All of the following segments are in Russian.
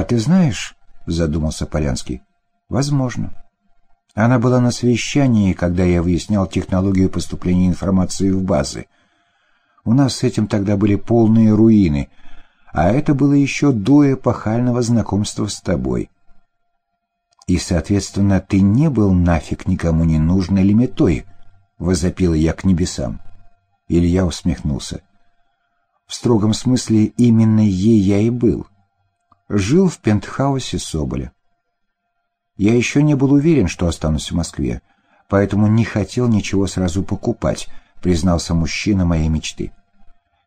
«А ты знаешь...» — задумался Полянский. «Возможно». Она была на совещании, когда я выяснял технологию поступления информации в базы. У нас с этим тогда были полные руины, а это было еще до эпохального знакомства с тобой. И, соответственно, ты не был нафиг никому не нужной лимитой, — возопила я к небесам. Илья усмехнулся. В строгом смысле именно ей я и был. Жил в пентхаусе Соболя. Я еще не был уверен, что останусь в Москве, поэтому не хотел ничего сразу покупать, признался мужчина моей мечты.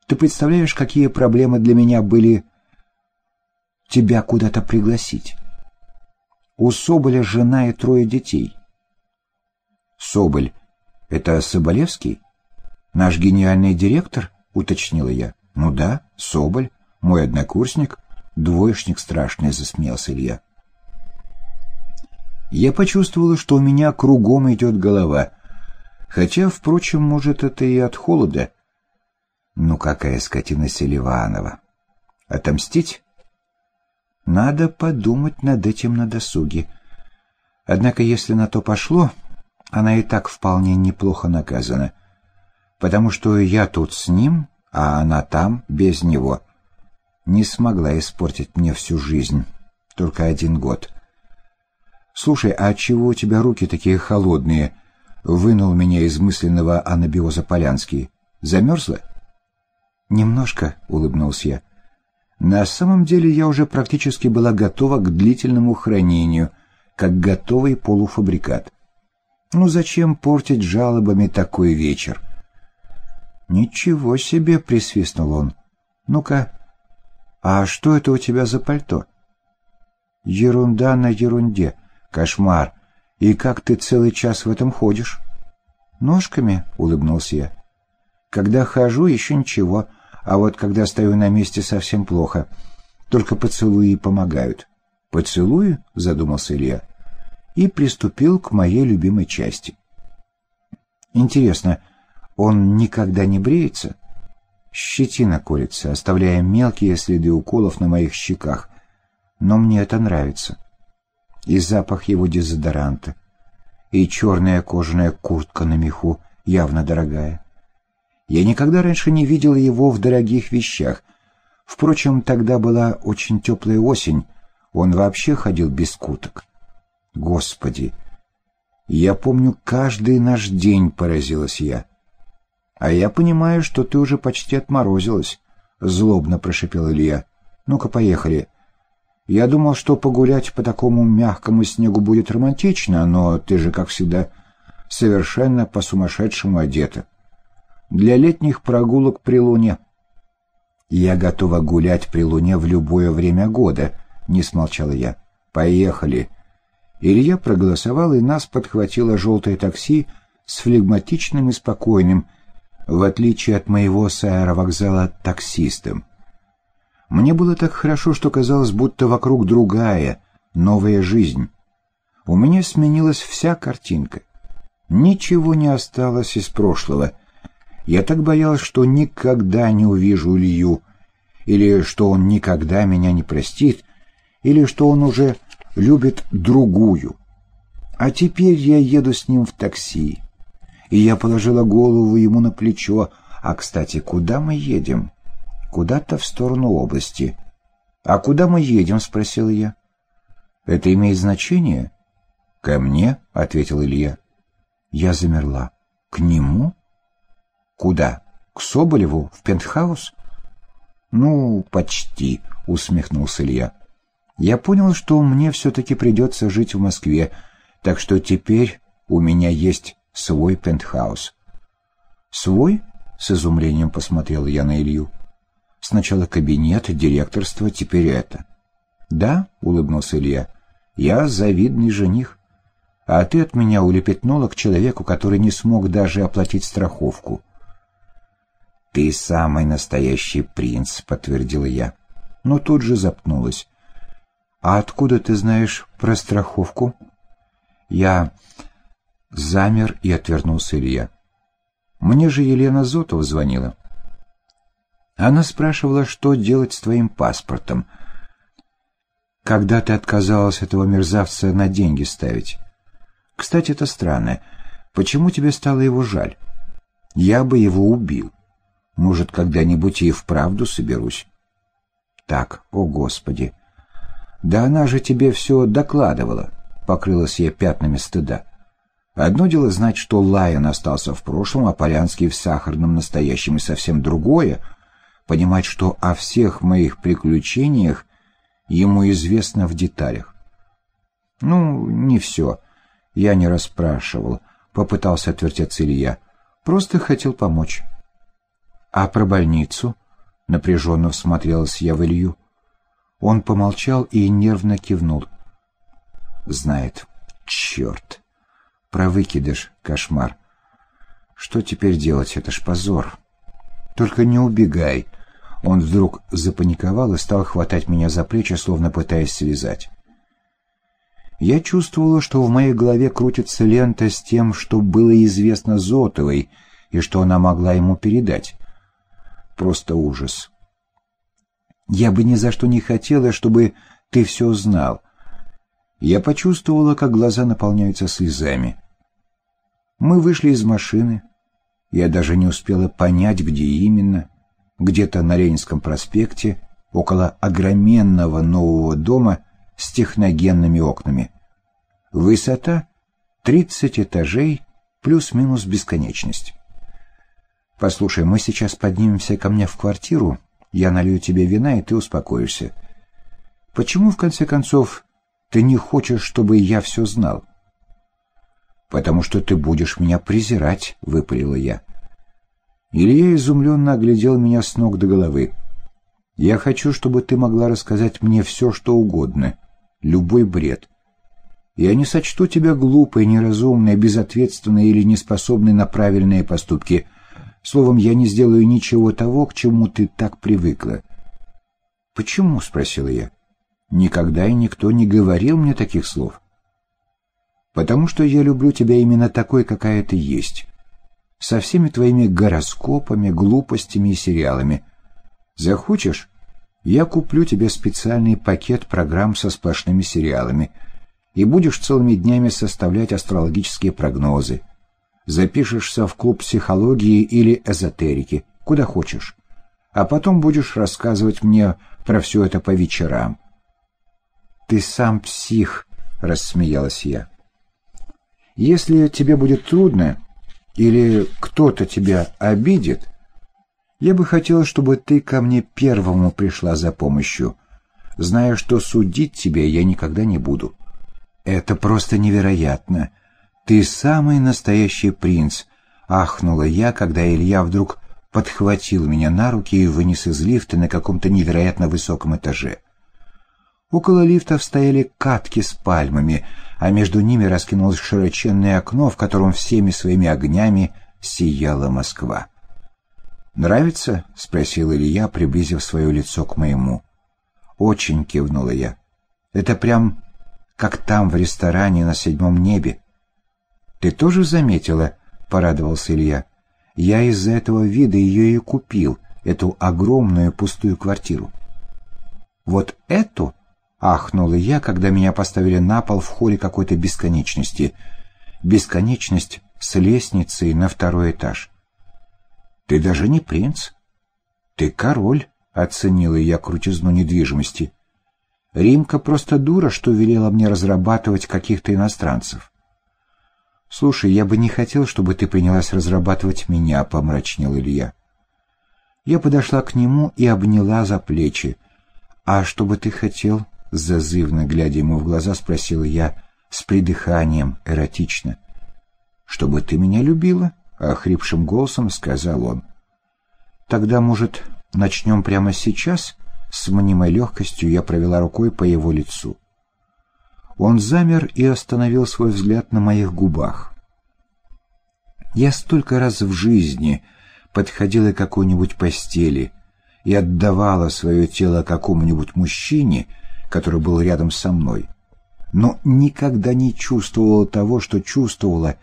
Ты представляешь, какие проблемы для меня были тебя куда-то пригласить? У Соболя жена и трое детей. Соболь — это Соболевский? Наш гениальный директор? — уточнила я. «Ну да, Соболь, мой однокурсник, двоечник страшный», — засмеялся Илья. Я почувствовала, что у меня кругом идет голова, хотя, впрочем, может, это и от холода. Ну какая скотина Селиванова! Отомстить? Надо подумать над этим на досуге. Однако, если на то пошло, она и так вполне неплохо наказана, потому что я тут с ним, а она там, без него. Не смогла испортить мне всю жизнь, только один год. «Слушай, а чего у тебя руки такие холодные?» — вынул меня из мысленного анабиоза Полянский. «Замерзла?» «Немножко», — улыбнулся я. «На самом деле я уже практически была готова к длительному хранению, как готовый полуфабрикат. Ну зачем портить жалобами такой вечер?» «Ничего себе!» — присвистнул он. «Ну-ка, а что это у тебя за пальто?» «Ерунда на ерунде. Кошмар. И как ты целый час в этом ходишь?» «Ножками?» — улыбнулся я. «Когда хожу, еще ничего, а вот когда стою на месте, совсем плохо. Только поцелуи помогают». «Поцелуи?» — задумался Илья. И приступил к моей любимой части. «Интересно, — он никогда не бреется? Щетина колется, оставляя мелкие следы уколов на моих щеках. Но мне это нравится. И запах его дезодоранта, и черная кожаная куртка на меху, явно дорогая. Я никогда раньше не видел его в дорогих вещах. Впрочем, тогда была очень теплая осень, он вообще ходил без курток. Господи! Я помню каждый наш день, поразилась я. «А я понимаю, что ты уже почти отморозилась», — злобно прошипел Илья. «Ну-ка, поехали». «Я думал, что погулять по такому мягкому снегу будет романтично, но ты же, как всегда, совершенно по-сумасшедшему одета. Для летних прогулок при луне». «Я готова гулять при луне в любое время года», — не смолчала я. «Поехали». Илья проголосовал, и нас подхватило желтое такси с флегматичным и спокойным, в отличие от моего с аэровокзала таксистом. Мне было так хорошо, что казалось, будто вокруг другая, новая жизнь. У меня сменилась вся картинка. Ничего не осталось из прошлого. Я так боялась, что никогда не увижу Илью, или что он никогда меня не простит, или что он уже любит другую. А теперь я еду с ним в такси и я положила голову ему на плечо. «А, кстати, куда мы едем?» «Куда-то в сторону области». «А куда мы едем?» — спросил я. «Это имеет значение?» «Ко мне?» — ответил Илья. Я замерла. «К нему?» «Куда? К Соболеву? В пентхаус?» «Ну, почти», — усмехнулся Илья. «Я понял, что мне все-таки придется жить в Москве, так что теперь у меня есть свой пентхаус. «Свой?» — с изумлением посмотрел я на Илью. «Сначала кабинет, директорство, теперь это». «Да?» — улыбнулся Илья. «Я завидный жених. А ты от меня улепетнула к человеку, который не смог даже оплатить страховку». «Ты самый настоящий принц», — подтвердила я. Но тут же запнулась. «А откуда ты знаешь про страховку?» «Я... Замер и отвернулся Илья. Мне же Елена Зотова звонила. Она спрашивала, что делать с твоим паспортом. когда ты отказалась этого мерзавца на деньги ставить. Кстати, это странно. Почему тебе стало его жаль? Я бы его убил. Может, когда-нибудь и вправду соберусь. Так, о господи. Да она же тебе все докладывала. Покрылась я пятнами стыда. Одно дело знать, что Лайон остался в прошлом, а Полянский в сахарном настоящем, и совсем другое — понимать, что о всех моих приключениях ему известно в деталях. Ну, не все. Я не расспрашивал. Попытался отвертеться Илья. Просто хотел помочь. А про больницу? Напряженно всмотрелась я в Илью. Он помолчал и нервно кивнул. Знает. Черт. Про выкидыш. Кошмар. Что теперь делать? Это ж позор. Только не убегай. Он вдруг запаниковал и стал хватать меня за плечи, словно пытаясь связать. Я чувствовала, что в моей голове крутится лента с тем, что было известно Зотовой и что она могла ему передать. Просто ужас. Я бы ни за что не хотела, чтобы ты все знал. Я почувствовала, как глаза наполняются слезами. Мы вышли из машины. Я даже не успела понять, где именно где-то на Ленинском проспекте, около огроменного нового дома с техногенными окнами. Высота — 30 этажей плюс-минус бесконечность. «Послушай, мы сейчас поднимемся ко мне в квартиру, я налью тебе вина, и ты успокоишься. Почему, в конце концов, ты не хочешь, чтобы я все знал?» «Потому что ты будешь меня презирать», — выпалила я. Илья изумленно оглядел меня с ног до головы. «Я хочу, чтобы ты могла рассказать мне все, что угодно, любой бред. Я не сочту тебя глупой, неразумной, безответственной или неспособной на правильные поступки. Словом, я не сделаю ничего того, к чему ты так привыкла». «Почему?» — спросила я. «Никогда и никто не говорил мне таких слов». «Потому что я люблю тебя именно такой, какая ты есть» со всеми твоими гороскопами, глупостями и сериалами. Захочешь, я куплю тебе специальный пакет программ со сплошными сериалами, и будешь целыми днями составлять астрологические прогнозы. Запишешься в клуб психологии или эзотерики, куда хочешь, а потом будешь рассказывать мне про все это по вечерам. «Ты сам псих», — рассмеялась я. «Если тебе будет трудно, или кто-то тебя обидит, я бы хотел, чтобы ты ко мне первому пришла за помощью, зная, что судить тебя я никогда не буду. Это просто невероятно. Ты самый настоящий принц, ахнула я, когда Илья вдруг подхватил меня на руки и вынес из лифта на каком-то невероятно высоком этаже. Около лифтов стояли катки с пальмами, а между ними раскинулось широченное окно, в котором всеми своими огнями сияла Москва. «Нравится?» — спросил Илья, приблизив свое лицо к моему. «Очень», — кивнула я. «Это прям как там, в ресторане на седьмом небе». «Ты тоже заметила?» — порадовался Илья. «Я из-за этого вида ее и купил, эту огромную пустую квартиру». «Вот эту?» Ахнула я, когда меня поставили на пол в холле какой-то бесконечности. Бесконечность с лестницей на второй этаж. «Ты даже не принц. Ты король», — оценила я крутизну недвижимости. «Римка просто дура, что велела мне разрабатывать каких-то иностранцев». «Слушай, я бы не хотел, чтобы ты принялась разрабатывать меня», — помрачнел Илья. Я подошла к нему и обняла за плечи. «А что бы ты хотел?» Зазывно глядя ему в глаза, спросил я с придыханием, эротично. «Чтобы ты меня любила?» — охрипшим голосом сказал он. «Тогда, может, начнем прямо сейчас?» С мнимой легкостью я провела рукой по его лицу. Он замер и остановил свой взгляд на моих губах. Я столько раз в жизни подходила к какой-нибудь постели и отдавала свое тело какому-нибудь мужчине — который был рядом со мной, но никогда не чувствовала того, что чувствовала,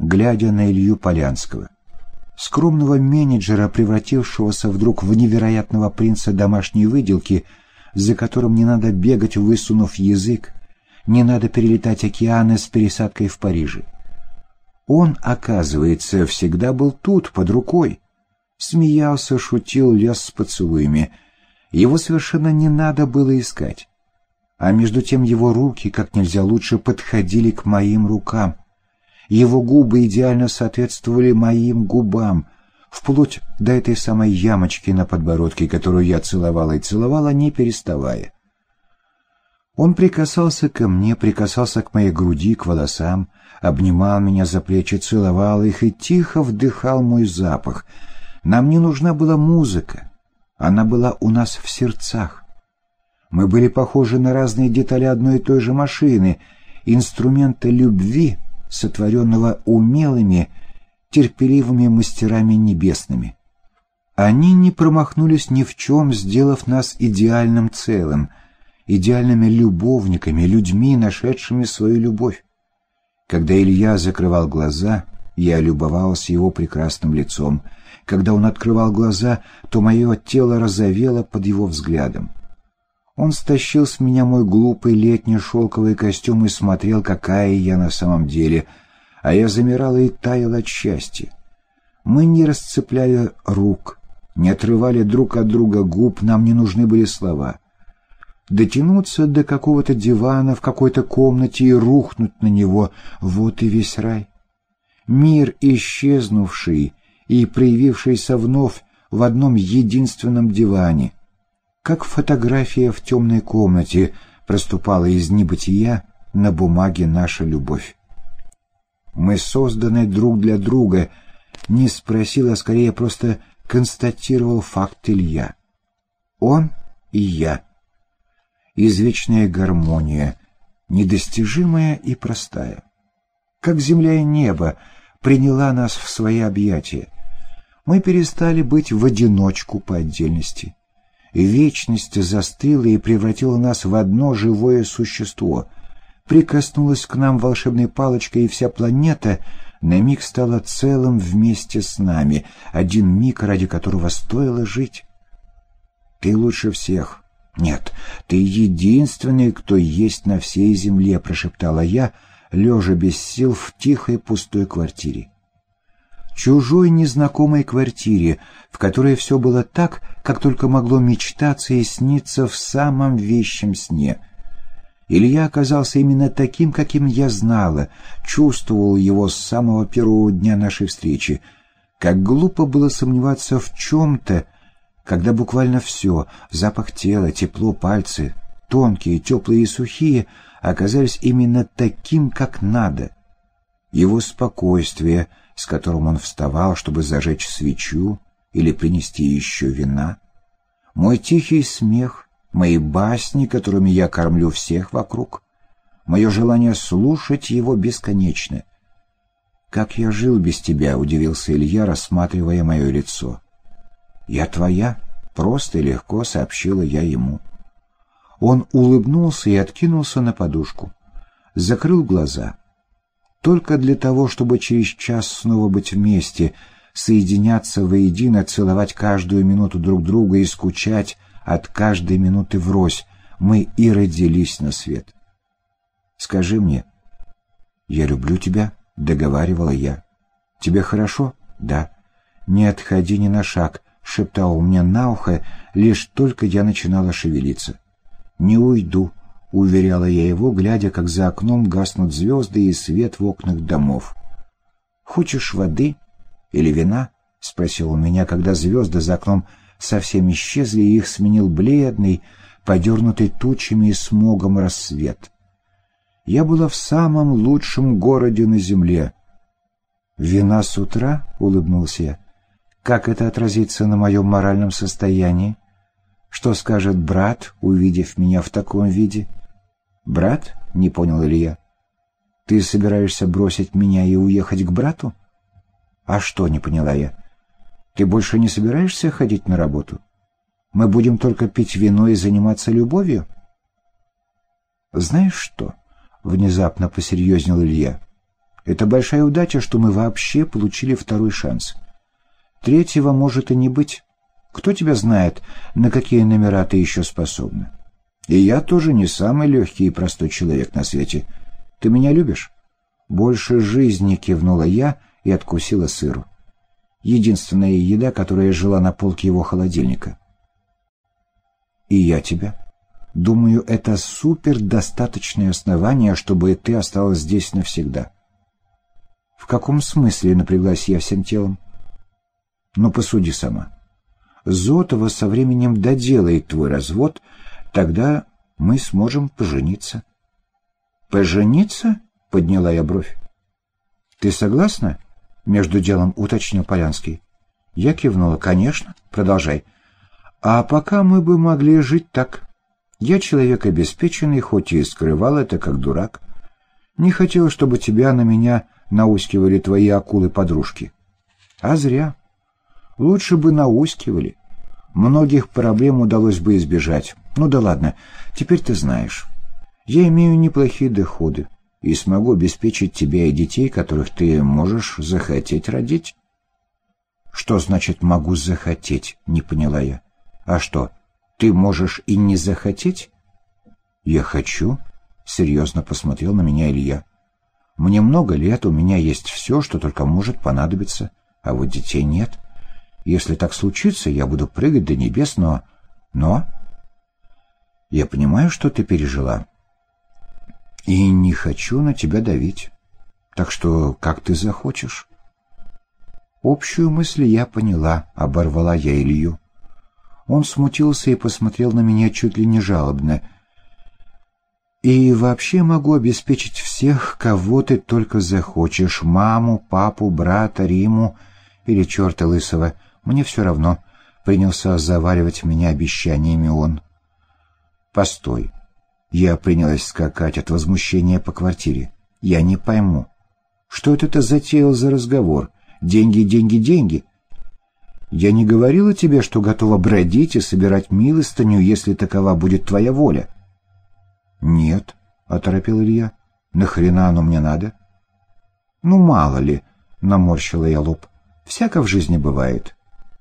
глядя на Илью Полянского. Скромного менеджера, превратившегося вдруг в невероятного принца домашней выделки, за которым не надо бегать, высунув язык, не надо перелетать океаны с пересадкой в Париже. Он, оказывается, всегда был тут, под рукой. Смеялся, шутил, лез с поцелуями. Его совершенно не надо было искать. А между тем его руки как нельзя лучше подходили к моим рукам. Его губы идеально соответствовали моим губам, вплоть до этой самой ямочки на подбородке, которую я целовала и целовала, не переставая. Он прикасался ко мне, прикасался к моей груди, к волосам, обнимал меня за плечи, целовал их и тихо вдыхал мой запах. Нам не нужна была музыка, она была у нас в сердцах. Мы были похожи на разные детали одной и той же машины, инструмента любви, сотворенного умелыми, терпеливыми мастерами небесными. Они не промахнулись ни в чем, сделав нас идеальным целым — идеальными любовниками, людьми, нашедшими свою любовь. Когда Илья закрывал глаза, я любовался его прекрасным лицом. Когда он открывал глаза, то мое тело розовело под его взглядом. Он стащил с меня мой глупый летний шелковый костюм и смотрел, какая я на самом деле, а я замирала и таяла от счастья. Мы не расцепляли рук, не отрывали друг от друга губ, нам не нужны были слова — дотянуться до какого-то дивана в какой-то комнате и рухнуть на него — вот и весь рай. Мир, исчезнувший и проявившийся вновь в одном единственном диване. Как фотография в темной комнате проступала из небытия на бумаге наша любовь. Мы созданы друг для друга, не спросил, а скорее просто констатировал факт Илья. Он и я — извечная гармония, недостижимая и простая. Как земля и небо приняла нас в свои объятия. Мы перестали быть в одиночку по отдельности. Вечность застыла и превратила нас в одно живое существо. Прикоснулась к нам волшебной палочкой, и вся планета на миг стала целым вместе с нами, один миг, ради которого стоило жить. Ты лучше всех, «Нет, ты единственный, кто есть на всей земле», — прошептала я, лежа без сил в тихой пустой квартире. Чужой незнакомой квартире, в которой все было так, как только могло мечтаться и сниться в самом вещем сне. Илья оказался именно таким, каким я знала, чувствовал его с самого первого дня нашей встречи. Как глупо было сомневаться в чем-то, когда буквально все — запах тела, тепло, пальцы, тонкие, теплые и сухие — оказались именно таким, как надо. Его спокойствие, с которым он вставал, чтобы зажечь свечу или принести еще вина, мой тихий смех, мои басни, которыми я кормлю всех вокруг, мое желание слушать его бесконечно. «Как я жил без тебя?» — удивился Илья, рассматривая мое лицо. «Я твоя?» — просто и легко сообщила я ему. Он улыбнулся и откинулся на подушку. Закрыл глаза. Только для того, чтобы через час снова быть вместе, соединяться воедино, целовать каждую минуту друг друга и скучать от каждой минуты врозь, мы и родились на свет. «Скажи мне». «Я люблю тебя», — договаривала я. «Тебе хорошо?» «Да». «Не отходи ни на шаг шептал мне на ухо, лишь только я начинала шевелиться. «Не уйду», — уверяла я его, глядя, как за окном гаснут звезды и свет в окнах домов. «Хочешь воды или вина?» — спросил он меня, когда звезды за окном совсем исчезли, и их сменил бледный, подернутый тучами и смогом рассвет. Я была в самом лучшем городе на земле. «Вина с утра?» — улыбнулся я. Как это отразится на моем моральном состоянии? Что скажет брат, увидев меня в таком виде? Брат? Не понял Илья. Ты собираешься бросить меня и уехать к брату? А что, не поняла я. Ты больше не собираешься ходить на работу? Мы будем только пить вино и заниматься любовью? Знаешь что? Внезапно посерьезнел Илья. Это большая удача, что мы вообще получили второй шанс. Третьего может и не быть. Кто тебя знает, на какие номера ты еще способна? И я тоже не самый легкий и простой человек на свете. Ты меня любишь? Больше жизни кивнула я и откусила сыру. Единственная еда, которая жила на полке его холодильника. И я тебя. Думаю, это супер достаточное основание, чтобы ты осталась здесь навсегда. В каком смысле напряглась я всем телом? Ну, посуди сама. Зотова со временем доделает твой развод, тогда мы сможем пожениться. Пожениться? Подняла я бровь. Ты согласна? Между делом уточнил Полянский. Я кивнула. Конечно, продолжай. А пока мы бы могли жить так. Я человек обеспеченный, хоть и скрывал это как дурак. Не хотел, чтобы тебя на меня наускивали твои акулы-подружки. А зря. Лучше бы наускивали. Многих проблем удалось бы избежать. Ну да ладно, теперь ты знаешь. Я имею неплохие доходы и смогу обеспечить тебя и детей, которых ты можешь захотеть родить. Что значит «могу захотеть»? Не поняла я. А что, ты можешь и не захотеть? Я хочу. Серьезно посмотрел на меня Илья. Мне много лет, у меня есть все, что только может понадобиться, а вот детей нет. Если так случится, я буду прыгать до небес, но... Но... Я понимаю, что ты пережила. И не хочу на тебя давить. Так что как ты захочешь. Общую мысль я поняла, оборвала я Илью. Он смутился и посмотрел на меня чуть ли не жалобно — и вообще могу обеспечить всех, кого ты только захочешь. Маму, папу, брата, Риму или черта лысого. Мне все равно. Принялся заваривать меня обещаниями он. Постой. Я принялась скакать от возмущения по квартире. Я не пойму. Что это ты затеял за разговор? Деньги, деньги, деньги. Я не говорила тебе, что готова бродить и собирать милостыню, если такова будет твоя воля. «Нет», — оторопил Илья. «Нахрена оно мне надо?» «Ну, мало ли», — наморщила я лоб. «Всяко в жизни бывает.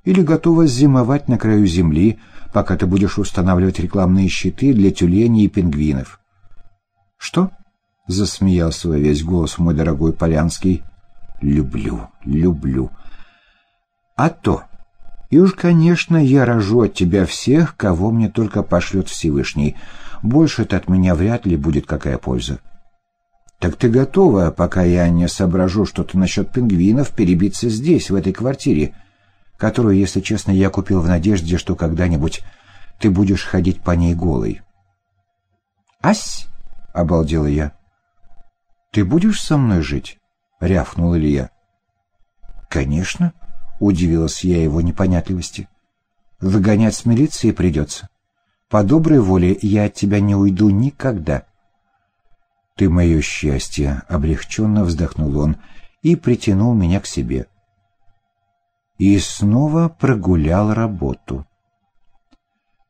Или готова зимовать на краю земли, пока ты будешь устанавливать рекламные щиты для тюленей и пингвинов». «Что?» — засмеялся во весь голос мой дорогой Полянский. «Люблю, люблю». «А то!» И уж, конечно, я рожу от тебя всех, кого мне только пошлет Всевышний. Больше-то от меня вряд ли будет какая польза. Так ты готова, пока я не соображу что-то насчет пингвинов, перебиться здесь, в этой квартире, которую, если честно, я купил в надежде, что когда-нибудь ты будешь ходить по ней голой. «Ась!» — обалдела я. «Ты будешь со мной жить?» — рявкнул Илья. «Конечно», — удивилась я его непонятливости. «Выгонять с милиции придется. По доброй воле я от тебя не уйду никогда». «Ты мое счастье», — облегченно вздохнул он и притянул меня к себе. И снова прогулял работу.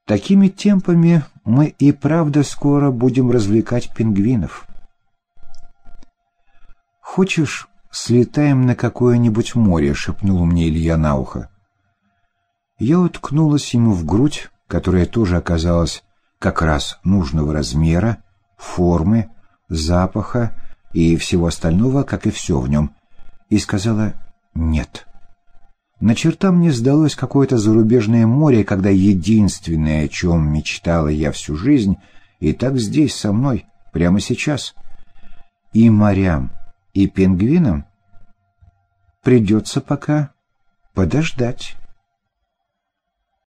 Такими темпами мы и правда скоро будем развлекать пингвинов. «Хочешь, слетаем на какое-нибудь море», — шепнул мне Илья на ухо. Я уткнулась ему в грудь, которая тоже оказалась как раз нужного размера, формы, запаха и всего остального, как и все в нем, и сказала «нет». На черта мне сдалось какое-то зарубежное море, когда единственное, о чем мечтала я всю жизнь, и так здесь со мной, прямо сейчас. И морям, и пингвинам придется пока подождать.